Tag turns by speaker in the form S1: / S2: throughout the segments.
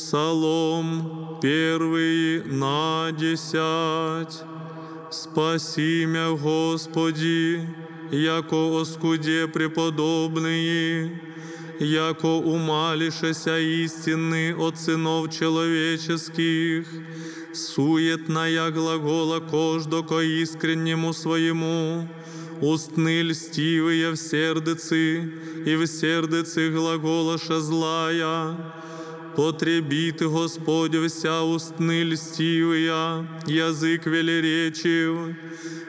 S1: Псалом первый на десять. Спаси мя, Господи, яко оскуде преподобные, яко умалишеся истины от сынов человеческих, суетная глагола кождоко искреннему своему, устны льстивые в сердце, и в сердце глаголаша злая, Потребит Господь вся устны льстивая, язык велеречив,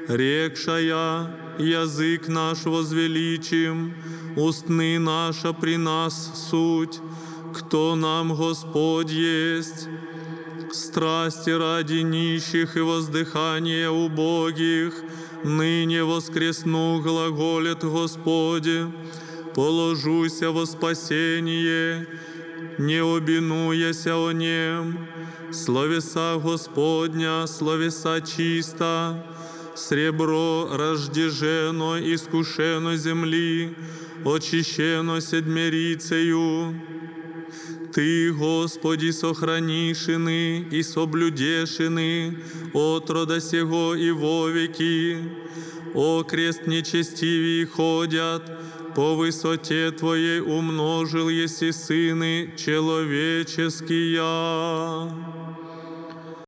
S1: рекшая, язык наш возвеличим, устны наша при нас суть, кто нам Господь есть. Страсти ради нищих и воздыхания убогих, ныне воскресну глаголет Господи, положуся во спасение, не обинуяся о нем, словеса Господня, словеса чиста, сребро рождежено, искушено земли, очищено седмерицею. Ты, Господи, сохранишины и соблюдешины от рода сего и вовеки. О, крест нечестивей ходят, по высоте Твоей умножил еси сыны человеческие.